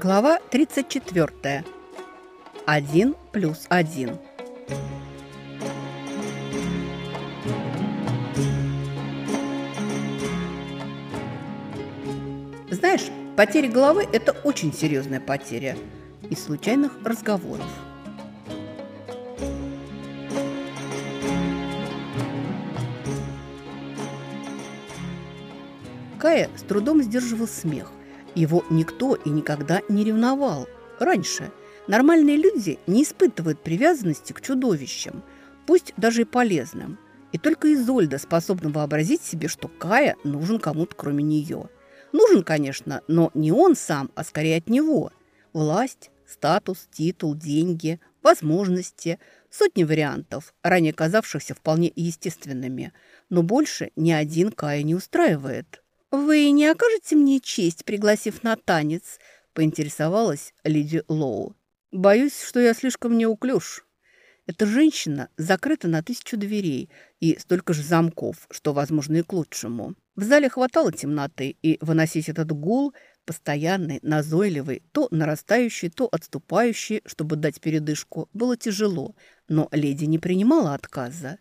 Глава 34. Один плюс один. Знаешь, потеря головы – это очень серьезная потеря из случайных разговоров. Кая с трудом сдерживал смех. Его никто и никогда не ревновал. Раньше нормальные люди не испытывают привязанности к чудовищам, пусть даже и полезным. И только Изольда способна вообразить себе, что Кая нужен кому-то кроме нее. Нужен, конечно, но не он сам, а скорее от него. Власть, статус, титул, деньги, возможности, сотни вариантов, ранее казавшихся вполне естественными, но больше ни один Кая не устраивает. «Вы не окажете мне честь, пригласив на танец?» – поинтересовалась леди Лоу. «Боюсь, что я слишком неуклюж. Эта женщина закрыта на тысячу дверей и столько же замков, что, возможно, и к лучшему. В зале хватало темноты, и выносить этот гул, постоянный, назойливый, то нарастающий, то отступающий, чтобы дать передышку, было тяжело, но леди не принимала отказа.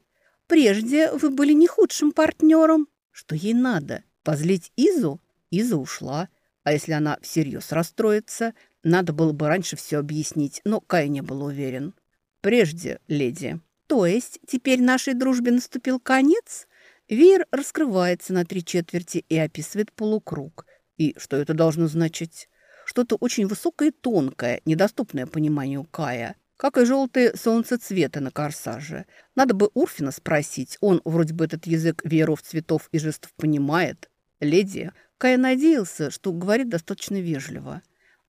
«Прежде вы были не худшим партнером. Что ей надо?» Позлить Изу? Иза ушла. А если она всерьез расстроится? Надо было бы раньше все объяснить, но Кай не был уверен. Прежде, леди. То есть теперь нашей дружбе наступил конец? Веер раскрывается на три четверти и описывает полукруг. И что это должно значить? Что-то очень высокое и тонкое, недоступное пониманию Кая. Как и желтые солнцецветы на корсаже. Надо бы Урфина спросить. Он вроде бы этот язык вееров, цветов и жестов понимает. «Леди, Кай надеялся, что говорит достаточно вежливо.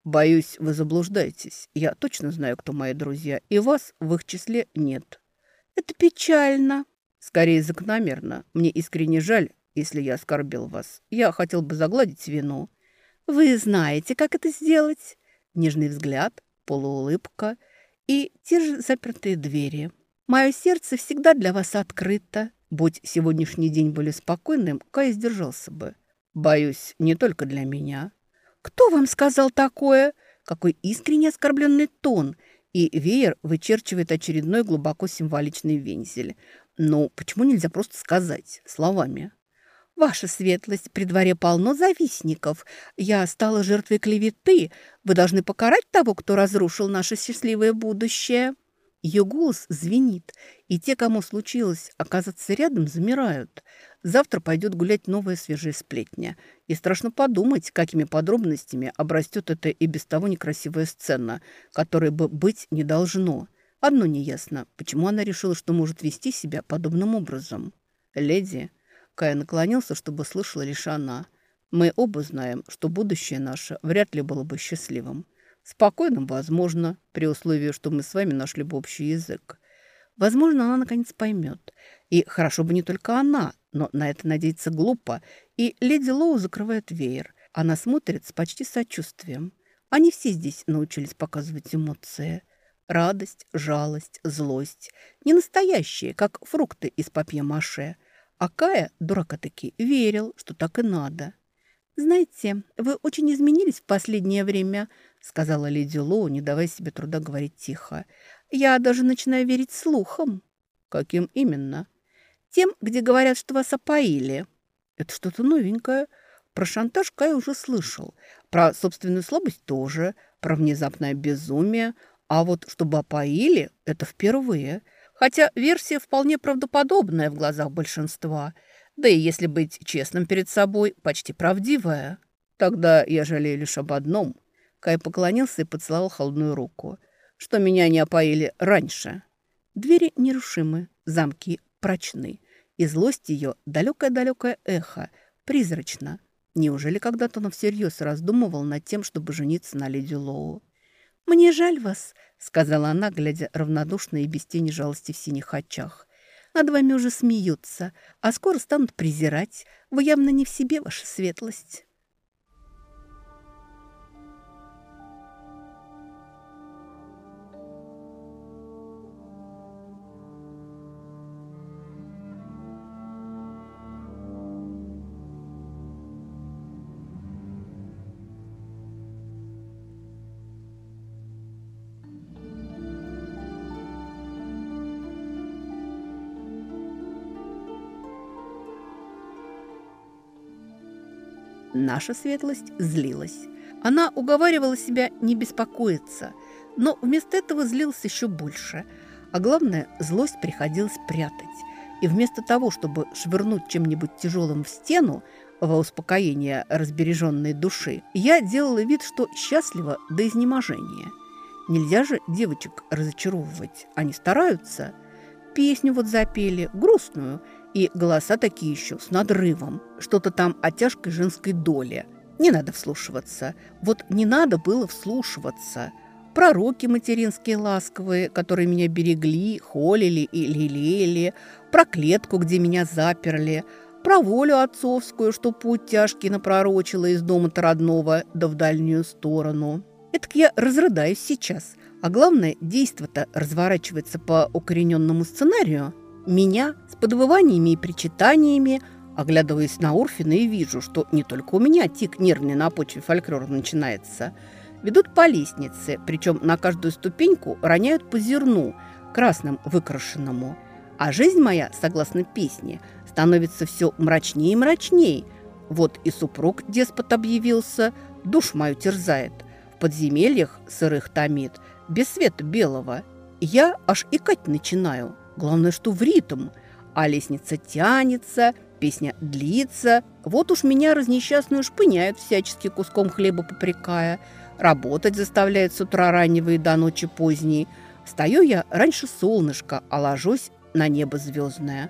Боюсь, вы заблуждаетесь. Я точно знаю, кто мои друзья, и вас в их числе нет». «Это печально». «Скорее закономерно. Мне искренне жаль, если я оскорбил вас. Я хотел бы загладить вину». «Вы знаете, как это сделать?» Нежный взгляд, полуулыбка и те же запертые двери. «Мое сердце всегда для вас открыто». Будь сегодняшний день более спокойным, Кай сдержался бы. Боюсь, не только для меня. «Кто вам сказал такое?» Какой искренне оскорбленный тон. И веер вычерчивает очередной глубоко символичный вензель. Но почему нельзя просто сказать словами? «Ваша светлость, при дворе полно завистников. Я стала жертвой клеветы. Вы должны покарать того, кто разрушил наше счастливое будущее». Ее голос звенит, и те, кому случилось оказаться рядом, замирают. Завтра пойдет гулять новая свежая сплетня. И страшно подумать, какими подробностями обрастет эта и без того некрасивая сцена, которой бы быть не должно. Одно неясно, почему она решила, что может вести себя подобным образом. «Леди», Кая наклонился, чтобы слышала лишь она. «Мы оба знаем, что будущее наше вряд ли было бы счастливым. Спокойным, возможно, при условии, что мы с вами нашли бы общий язык. Возможно, она наконец поймет. И хорошо бы не только она, но на это надеяться глупо. И леди Лоу закрывает веер. Она смотрит с почти сочувствием. Они все здесь научились показывать эмоции. Радость, жалость, злость. Не настоящие, как фрукты из папье-маше. А Кая, дурака-таки, верил, что так и надо. «Знаете, вы очень изменились в последнее время», — сказала леди Лоу, не давая себе труда говорить тихо. «Я даже начинаю верить слухам». «Каким именно?» «Тем, где говорят, что вас опоили». «Это что-то новенькое. Про шантаж Кай уже слышал. Про собственную слабость тоже. Про внезапное безумие. А вот чтобы опоили — это впервые. Хотя версия вполне правдоподобная в глазах большинства — да и если быть честным перед собой, почти правдивая. Тогда я жалею лишь об одном. Кай поклонился и поцеловал холодную руку. Что меня не опоили раньше. Двери нерушимы, замки прочны. И злость ее далекое-далекое эхо, призрачно. Неужели когда-то он всерьез раздумывал над тем, чтобы жениться на леди Лоу? «Мне жаль вас», — сказала она, глядя равнодушно и без тени жалости в синих очах. Над вами уже смеются, а скоро станут презирать. Вы явно не в себе, ваша светлость». Наша светлость злилась. Она уговаривала себя не беспокоиться, но вместо этого злился еще больше. А главное, злость приходилось прятать. И вместо того, чтобы швырнуть чем-нибудь тяжелым в стену, во успокоение разбереженной души, я делала вид, что счастлива до изнеможения. Нельзя же девочек разочаровывать. Они стараются. Песню вот запели, грустную, и голоса такие еще с надрывом. Что-то там о тяжкой женской доле. Не надо вслушиваться. Вот не надо было вслушиваться. Пророки материнские ласковые, которые меня берегли, холили и лелеяли. Про клетку, где меня заперли – про волю отцовскую, что путь тяжкий напророчила из дома-то родного да в дальнюю сторону. Это я разрыдаюсь сейчас. А главное, действо-то разворачивается по укорененному сценарию. Меня с подвываниями и причитаниями, оглядываясь на Урфина и вижу, что не только у меня тик нервный на почве фольклора начинается, ведут по лестнице, причем на каждую ступеньку роняют по зерну, красным выкрашенному. А жизнь моя, согласно песне – становится все мрачнее и мрачнее. Вот и супруг деспот объявился, душ мою терзает. В подземельях сырых томит, без света белого. Я аж икать начинаю. Главное, что в ритм. А лестница тянется, песня длится. Вот уж меня разнесчастную шпыняют всячески куском хлеба попрекая. Работать заставляет с утра раннего и до ночи поздней. Встаю я раньше солнышка, а ложусь на небо звездное.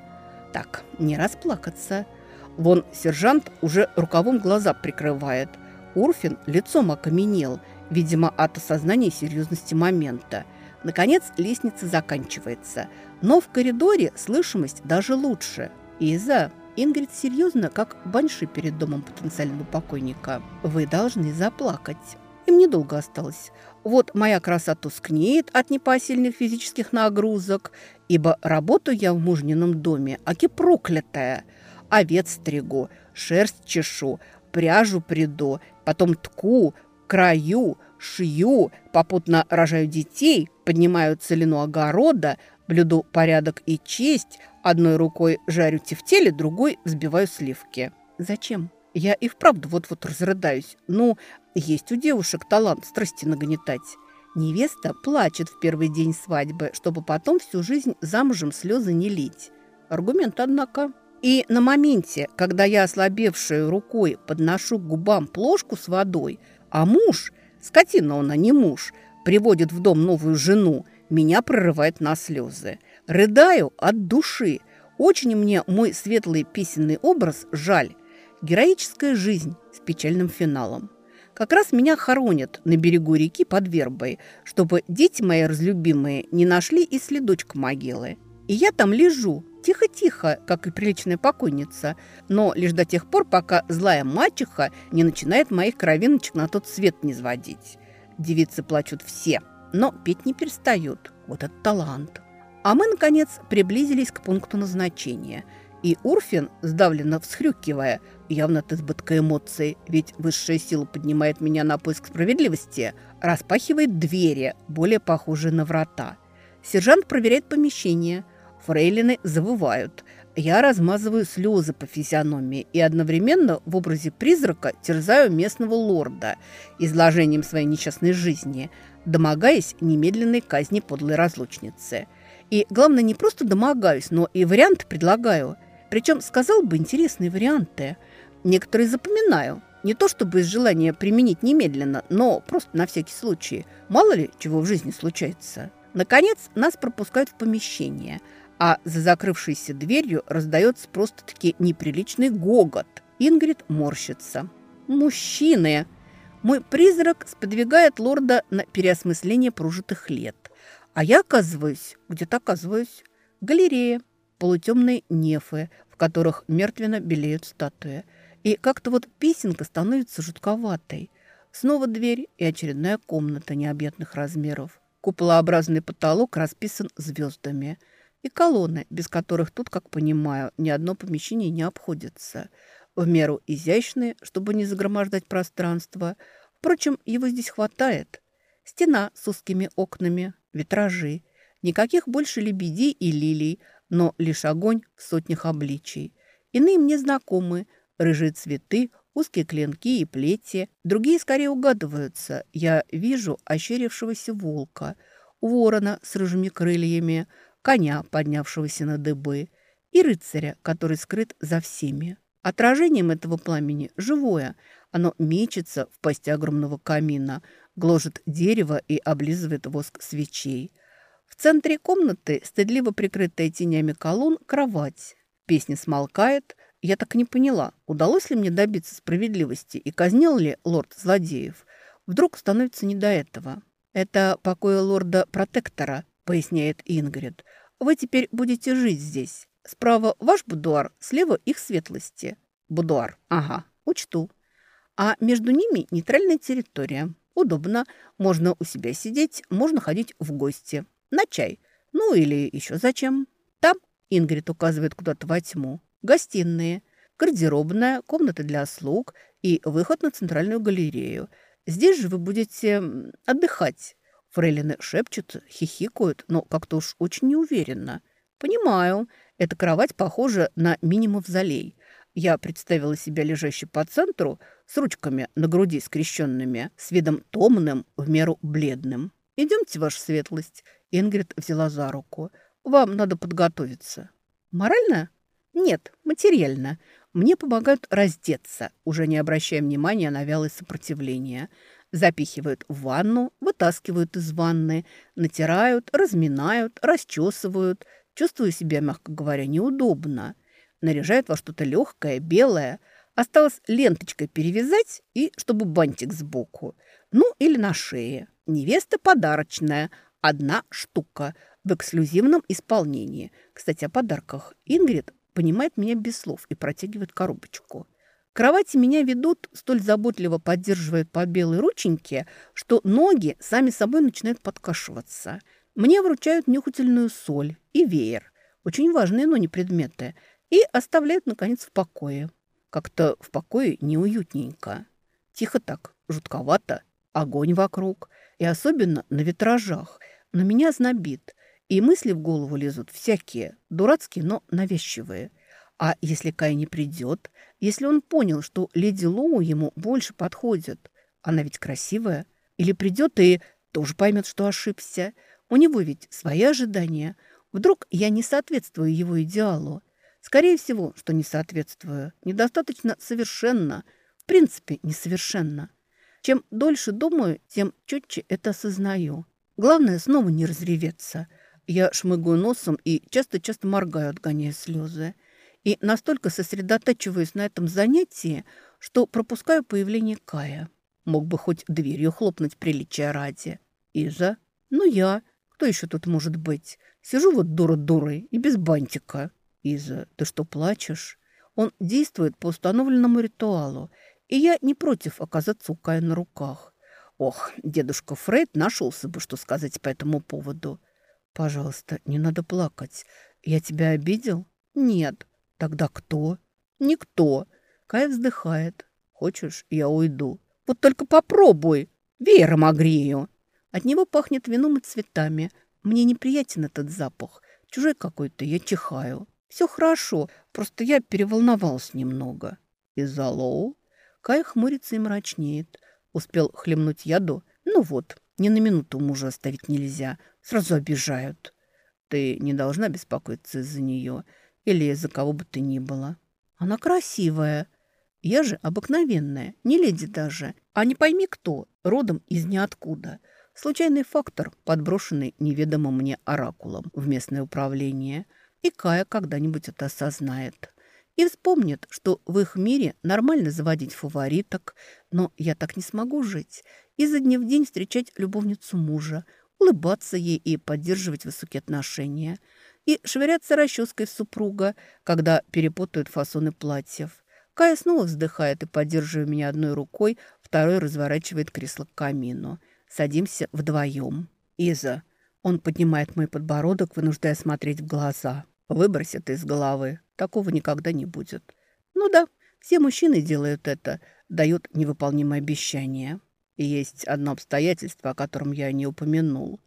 Так, не расплакаться. Вон сержант уже рукавом глаза прикрывает. Урфин лицом окаменел, видимо, от осознания серьезности момента. Наконец лестница заканчивается. Но в коридоре слышимость даже лучше. Иза, Ингрид серьезно, как банши перед домом потенциального покойника. Вы должны заплакать. Им недолго осталось. Вот моя краса тускнеет от непосильных физических нагрузок, ибо работаю я в мужнином доме, аки проклятая. Овец стригу, шерсть чешу, пряжу приду, потом тку, краю, шью, попутно рожаю детей, поднимаю целину огорода, блюду порядок и честь, одной рукой жарю тефтели, другой взбиваю сливки. Зачем? Я и вправду вот-вот разрыдаюсь. Ну, есть у девушек талант страсти нагнетать. Невеста плачет в первый день свадьбы, чтобы потом всю жизнь замужем слезы не лить. Аргумент, однако. И на моменте, когда я ослабевшей рукой подношу к губам плошку с водой, а муж, скотина он, не муж, приводит в дом новую жену, меня прорывает на слезы. Рыдаю от души. Очень мне мой светлый песенный образ жаль. Героическая жизнь с печальным финалом. Как раз меня хоронят на берегу реки под вербой, чтобы дети мои разлюбимые не нашли и следочка могилы. И я там лежу, тихо-тихо, как и приличная покойница, но лишь до тех пор, пока злая мачеха не начинает моих кровиночек на тот свет не сводить. Девицы плачут все, но петь не перестают. Вот это талант. А мы, наконец, приблизились к пункту назначения – и Урфин, сдавленно всхрюкивая, явно от избытка эмоций, ведь высшая сила поднимает меня на поиск справедливости, распахивает двери, более похожие на врата. Сержант проверяет помещение. Фрейлины завывают. Я размазываю слезы по физиономии и одновременно в образе призрака терзаю местного лорда изложением своей несчастной жизни, домогаясь немедленной казни подлой разлучницы. И главное, не просто домогаюсь, но и вариант предлагаю – причем сказал бы интересные варианты. Некоторые запоминаю. Не то чтобы из желания применить немедленно, но просто на всякий случай. Мало ли чего в жизни случается. Наконец, нас пропускают в помещение, а за закрывшейся дверью раздается просто-таки неприличный гогот. Ингрид морщится. «Мужчины!» Мой призрак сподвигает лорда на переосмысление прожитых лет. А я оказываюсь, где-то оказываюсь, галерея полутемные нефы, в которых мертвенно белеют статуи. И как-то вот песенка становится жутковатой. Снова дверь и очередная комната необъятных размеров. Куполообразный потолок расписан звездами. И колонны, без которых тут, как понимаю, ни одно помещение не обходится. В меру изящные, чтобы не загромождать пространство. Впрочем, его здесь хватает. Стена с узкими окнами, витражи. Никаких больше лебедей и лилий – но лишь огонь в сотнях обличий. Иные мне знакомы – рыжие цветы, узкие клинки и плети. Другие скорее угадываются. Я вижу ощерившегося волка, ворона с рыжими крыльями, коня, поднявшегося на дыбы, и рыцаря, который скрыт за всеми. Отражением этого пламени живое. Оно мечется в пасти огромного камина, гложет дерево и облизывает воск свечей. В центре комнаты, стыдливо прикрытая тенями колонн, кровать. Песня смолкает. Я так не поняла, удалось ли мне добиться справедливости и казнил ли лорд злодеев. Вдруг становится не до этого. «Это покой лорда-протектора», — поясняет Ингрид. «Вы теперь будете жить здесь. Справа ваш будуар, слева их светлости. Будуар, ага, учту. А между ними нейтральная территория. Удобно. Можно у себя сидеть, можно ходить в гости. На чай. Ну или еще зачем. Там, Ингрид указывает куда-то во тьму, гостиные, гардеробная, комната для слуг и выход на центральную галерею. Здесь же вы будете отдыхать. Фрейлины шепчут, хихикают, но как-то уж очень неуверенно. Понимаю, эта кровать похожа на мини-мавзолей. Я представила себя лежащей по центру с ручками на груди скрещенными, с видом томным, в меру бледным. «Идемте, ваша светлость», — Ингрид взяла за руку. «Вам надо подготовиться». «Морально?» «Нет, материально. Мне помогают раздеться, уже не обращая внимания на вялое сопротивление. Запихивают в ванну, вытаскивают из ванны, натирают, разминают, расчесывают. Чувствую себя, мягко говоря, неудобно. Наряжают во что-то легкое, белое. Осталось ленточкой перевязать и чтобы бантик сбоку. Ну, или на шее. Невеста подарочная. Одна штука. В эксклюзивном исполнении. Кстати, о подарках. Ингрид понимает меня без слов и протягивает коробочку. Кровати меня ведут, столь заботливо поддерживают по белой рученьке, что ноги сами собой начинают подкашиваться – мне вручают нюхательную соль и веер, очень важные, но не предметы, и оставляют, наконец, в покое. Как-то в покое неуютненько. Тихо так, жутковато, огонь вокруг, и особенно на витражах. Но меня знобит, и мысли в голову лезут всякие, дурацкие, но навязчивые. А если Кай не придет, если он понял, что леди Лоу ему больше подходит, она ведь красивая, или придет и тоже поймет, что ошибся – у него ведь свои ожидания. Вдруг я не соответствую его идеалу. Скорее всего, что не соответствую. Недостаточно совершенно. В принципе, несовершенно. Чем дольше думаю, тем четче это осознаю. Главное, снова не разреветься. Я шмыгаю носом и часто-часто моргаю, отгоняя слезы. И настолько сосредотачиваюсь на этом занятии, что пропускаю появление Кая. Мог бы хоть дверью хлопнуть приличия ради. Иза? Ну, я. Кто еще тут может быть? Сижу вот дура-дурой и без бантика. Иза, ты что, плачешь? Он действует по установленному ритуалу, и я не против оказаться у Кая на руках. Ох, дедушка Фрейд нашелся бы, что сказать по этому поводу. Пожалуйста, не надо плакать. Я тебя обидел? Нет. Тогда кто? Никто. Кай вздыхает. Хочешь, я уйду? Вот только попробуй. Веером огрею. От него пахнет вином и цветами. Мне неприятен этот запах. Чужой какой-то, я чихаю. Все хорошо, просто я переволновалась немного. Из-за Лоу? Кай хмурится и мрачнеет. Успел хлебнуть яду? Ну вот, ни на минуту мужа оставить нельзя. Сразу обижают. Ты не должна беспокоиться из-за нее или из-за кого бы ты ни было. Она красивая. Я же обыкновенная, не леди даже. А не пойми кто, родом из ниоткуда. Случайный фактор, подброшенный неведомым мне оракулом в местное управление. И Кая когда-нибудь это осознает. И вспомнит, что в их мире нормально заводить фавориток, но я так не смогу жить. Изо дня в день встречать любовницу мужа, улыбаться ей и поддерживать высокие отношения. И швыряться расческой супруга, когда перепутают фасоны платьев. Кая снова вздыхает и, поддерживая меня одной рукой, второй разворачивает кресло к камину – Садимся вдвоем. Иза. Он поднимает мой подбородок, вынуждая смотреть в глаза. Выбрось это из головы. Такого никогда не будет. Ну да, все мужчины делают это, дают невыполнимое обещание. И есть одно обстоятельство, о котором я не упомянул.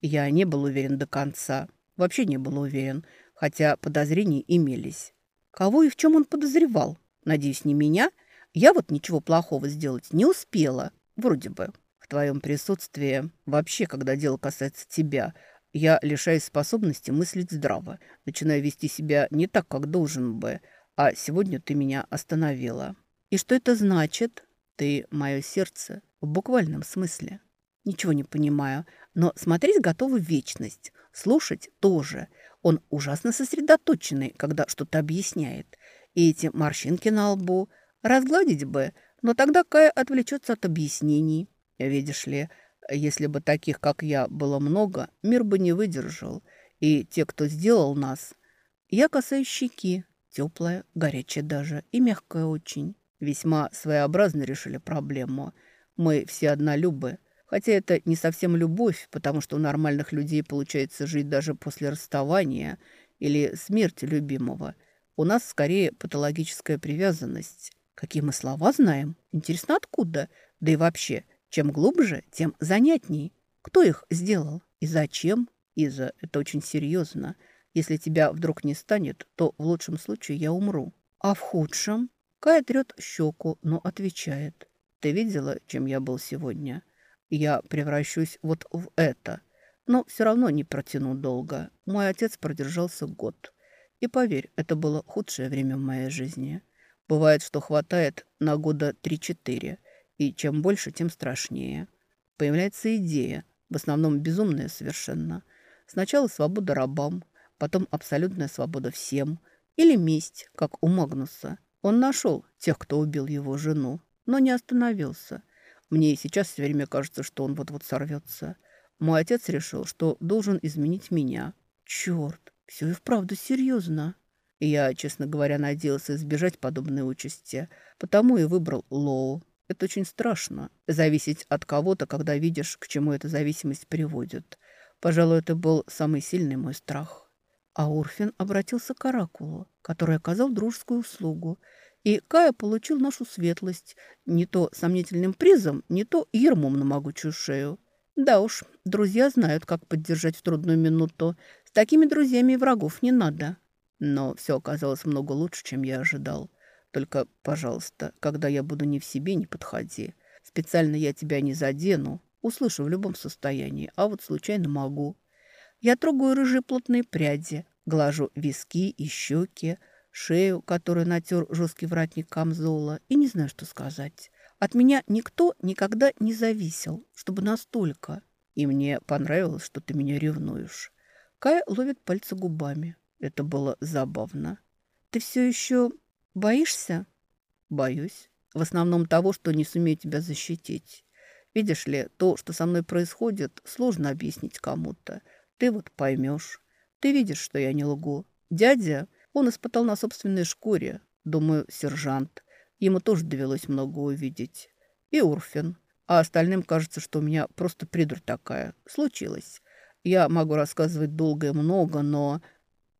Я не был уверен до конца. Вообще не был уверен, хотя подозрения имелись. Кого и в чем он подозревал? Надеюсь, не меня – Я вот ничего плохого сделать не успела. Вроде бы. В твоем присутствии, вообще, когда дело касается тебя, я лишаюсь способности мыслить здраво, начинаю вести себя не так, как должен бы, а сегодня ты меня остановила. И что это значит? Ты мое сердце в буквальном смысле. Ничего не понимаю, но смотреть готова вечность, слушать тоже. Он ужасно сосредоточенный, когда что-то объясняет. И эти морщинки на лбу разгладить бы, но тогда Кая отвлечется от объяснений. Видишь ли, если бы таких, как я, было много, мир бы не выдержал. И те, кто сделал нас... Я касаюсь щеки, теплая, горячая даже и мягкая очень. Весьма своеобразно решили проблему. Мы все однолюбы. Хотя это не совсем любовь, потому что у нормальных людей получается жить даже после расставания или смерти любимого. У нас скорее патологическая привязанность. Какие мы слова знаем? Интересно, откуда? Да и вообще, чем глубже, тем занятней. Кто их сделал и зачем? Иза, это очень серьезно. Если тебя вдруг не станет, то в лучшем случае я умру. А в худшем? Кая трет щеку, но отвечает. Ты видела, чем я был сегодня? Я превращусь вот в это. Но все равно не протяну долго. Мой отец продержался год. И поверь, это было худшее время в моей жизни. Бывает, что хватает на года три-четыре. И чем больше, тем страшнее. Появляется идея, в основном безумная совершенно. Сначала свобода рабам, потом абсолютная свобода всем. Или месть, как у Магнуса. Он нашел тех, кто убил его жену, но не остановился. Мне и сейчас все время кажется, что он вот-вот сорвется. Мой отец решил, что должен изменить меня. Черт, все и вправду серьезно. Я, честно говоря, надеялся избежать подобной участи, потому и выбрал Лоу. Это очень страшно, зависеть от кого-то, когда видишь, к чему эта зависимость приводит. Пожалуй, это был самый сильный мой страх. А Урфин обратился к Оракулу, который оказал дружескую услугу, и Кая получил нашу светлость не то сомнительным призом, не то ермом на могучую шею. Да уж, друзья знают, как поддержать в трудную минуту. С такими друзьями врагов не надо. Но все оказалось много лучше, чем я ожидал. Только, пожалуйста, когда я буду не в себе, не подходи. Специально я тебя не задену. Услышу в любом состоянии, а вот случайно могу. Я трогаю рыжие плотные пряди, глажу виски и щеки, шею, которую натер жесткий вратник камзола, и не знаю, что сказать. От меня никто никогда не зависел, чтобы настолько. И мне понравилось, что ты меня ревнуешь. Кая ловит пальцы губами. Это было забавно. Ты все еще боишься? Боюсь. В основном того, что не сумею тебя защитить. Видишь ли, то, что со мной происходит, сложно объяснить кому-то. Ты вот поймешь. Ты видишь, что я не лгу. Дядя, он испытал на собственной шкуре. Думаю, сержант. Ему тоже довелось много увидеть. И Урфин. А остальным кажется, что у меня просто придурь такая. Случилось. Я могу рассказывать долго и много, но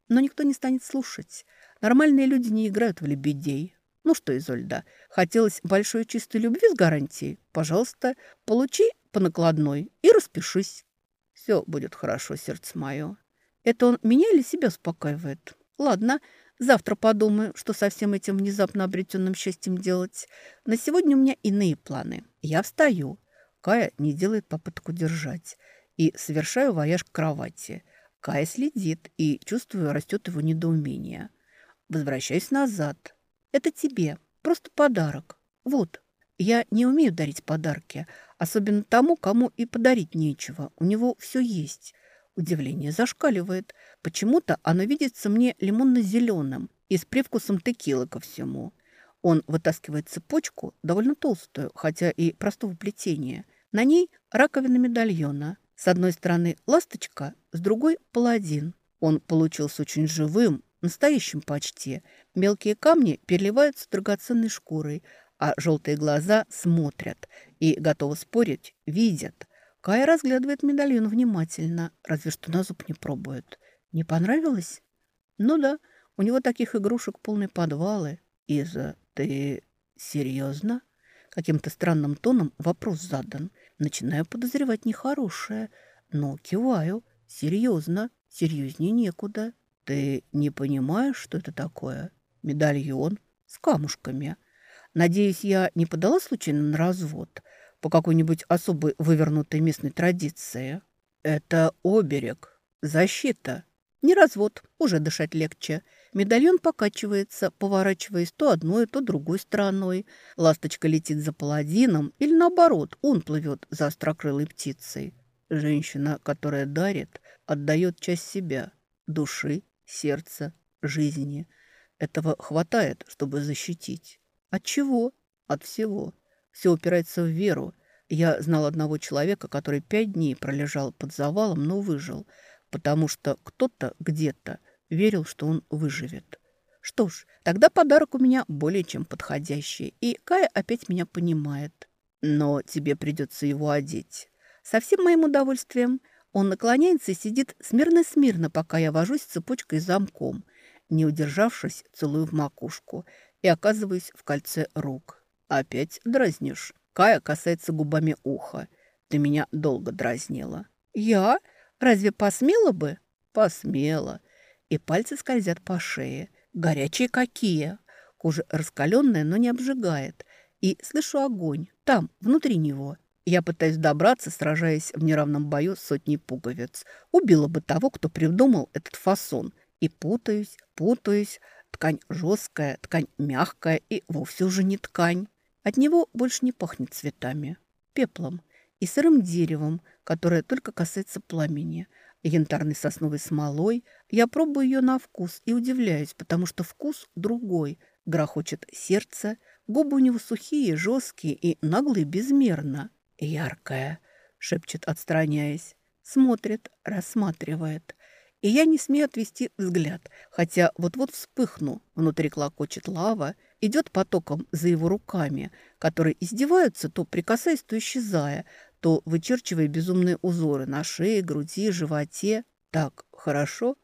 но никто не станет слушать. Нормальные люди не играют в лебедей. Ну что, Изольда, хотелось большой чистой любви с гарантией? Пожалуйста, получи по накладной и распишись. Все будет хорошо, сердце мое. Это он меня или себя успокаивает? Ладно, завтра подумаю, что со всем этим внезапно обретенным счастьем делать. На сегодня у меня иные планы. Я встаю. Кая не делает попытку держать. И совершаю вояж к кровати – Кай следит, и, чувствую, растет его недоумение. Возвращаюсь назад. Это тебе. Просто подарок. Вот. Я не умею дарить подарки, особенно тому, кому и подарить нечего. У него все есть. Удивление зашкаливает. Почему-то оно видится мне лимонно-зеленым и с привкусом текилы ко всему. Он вытаскивает цепочку, довольно толстую, хотя и простого плетения. На ней раковина медальона – с одной стороны ласточка, с другой паладин. Он получился очень живым, настоящим почти. Мелкие камни переливаются драгоценной шкурой, а желтые глаза смотрят и, готовы спорить, видят. Кая разглядывает медальон внимательно, разве что на зуб не пробует. Не понравилось? Ну да, у него таких игрушек полные подвалы. Иза, ты серьезно? Каким-то странным тоном вопрос задан. Начинаю подозревать нехорошее, но киваю. Серьезно, серьезнее некуда. Ты не понимаешь, что это такое? Медальон с камушками. Надеюсь, я не подала случайно на развод по какой-нибудь особой вывернутой местной традиции. Это оберег, защита. Не развод, уже дышать легче. Медальон покачивается, поворачиваясь то одной, то другой стороной. Ласточка летит за паладином или наоборот, он плывет за острокрылой птицей. Женщина, которая дарит, отдает часть себя, души, сердца, жизни. Этого хватает, чтобы защитить. От чего? От всего. Все упирается в веру. Я знал одного человека, который пять дней пролежал под завалом, но выжил, потому что кто-то где-то верил, что он выживет. Что ж, тогда подарок у меня более чем подходящий, и Кая опять меня понимает. Но тебе придется его одеть. Со всем моим удовольствием он наклоняется и сидит смирно-смирно, пока я вожусь с цепочкой замком. Не удержавшись, целую в макушку и оказываюсь в кольце рук. Опять дразнишь. Кая касается губами уха. Ты меня долго дразнила. Я? Разве посмела бы? Посмела и пальцы скользят по шее. Горячие какие! Кожа раскаленная, но не обжигает. И слышу огонь. Там, внутри него. Я пытаюсь добраться, сражаясь в неравном бою с сотней пуговиц. Убила бы того, кто придумал этот фасон. И путаюсь, путаюсь. Ткань жесткая, ткань мягкая и вовсе уже не ткань. От него больше не пахнет цветами, пеплом и сырым деревом, которое только касается пламени – янтарной сосновой смолой. Я пробую ее на вкус и удивляюсь, потому что вкус другой. Грохочет сердце, губы у него сухие, жесткие и наглые безмерно. «Яркая», — шепчет, отстраняясь. Смотрит, рассматривает. И я не смею отвести взгляд, хотя вот-вот вспыхну. Внутри клокочет лава, идет потоком за его руками, которые издеваются, то прикасаясь, то исчезая, то вычерчивая безумные узоры на шее, груди, животе. Так, хорошо.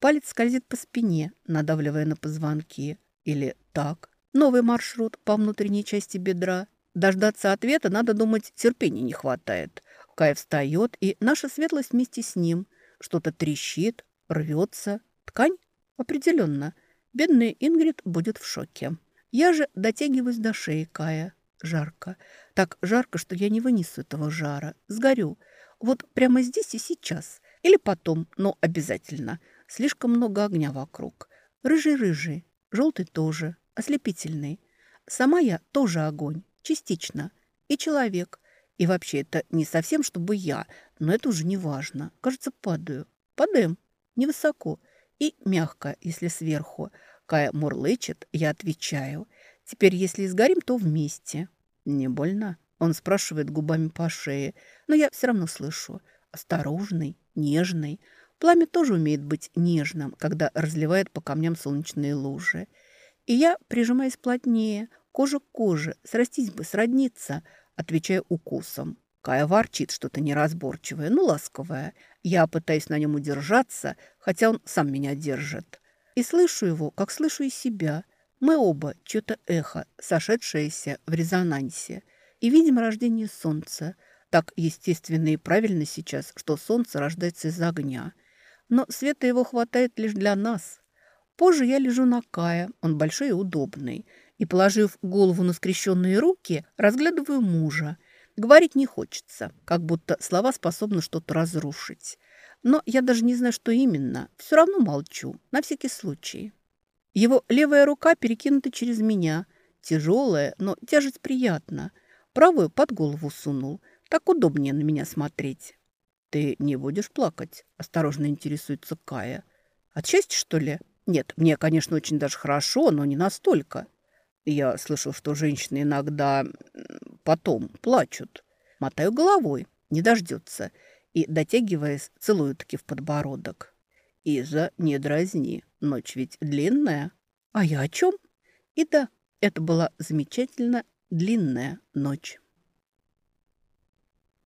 Палец скользит по спине, надавливая на позвонки. Или так. Новый маршрут по внутренней части бедра. Дождаться ответа, надо думать, терпения не хватает. Кай встает, и наша светлость вместе с ним. Что-то трещит, рвется. Ткань? Определенно. Бедная Ингрид будет в шоке. Я же дотягиваюсь до шеи Кая. Жарко. Так жарко, что я не вынесу этого жара. Сгорю. Вот прямо здесь и сейчас. Или потом, но обязательно. Слишком много огня вокруг. Рыжий-рыжий. Желтый тоже. Ослепительный. Сама я тоже огонь. Частично. И человек. И вообще это не совсем, чтобы я. Но это уже не важно. Кажется, падаю. Падаем. Невысоко. И мягко, если сверху. Кая мурлычет, я отвечаю – Теперь, если сгорим, то вместе. Не больно? Он спрашивает губами по шее, но я все равно слышу. Осторожный, нежный. Пламя тоже умеет быть нежным, когда разливает по камням солнечные лужи. И я, прижимаясь плотнее, кожа к коже, срастись бы, сродниться, отвечая укусом. Кая ворчит что-то неразборчивое, но ласковое. Я пытаюсь на нем удержаться, хотя он сам меня держит. И слышу его, как слышу и себя – мы оба чье-то эхо, сошедшееся в резонансе, и видим рождение солнца. Так естественно и правильно сейчас, что солнце рождается из огня. Но света его хватает лишь для нас. Позже я лежу на Кая, он большой и удобный, и, положив голову на скрещенные руки, разглядываю мужа. Говорить не хочется, как будто слова способны что-то разрушить. Но я даже не знаю, что именно. Все равно молчу, на всякий случай. Его левая рука перекинута через меня. Тяжелая, но тяжесть приятна. Правую под голову сунул. Так удобнее на меня смотреть. «Ты не будешь плакать?» – осторожно интересуется Кая. «От счастья, что ли?» «Нет, мне, конечно, очень даже хорошо, но не настолько». Я слышал, что женщины иногда потом плачут. Мотаю головой, не дождется, и, дотягиваясь, целую-таки в подбородок. Иза, не дразни, ночь ведь длинная. А я о чем? И да, это была замечательно длинная ночь.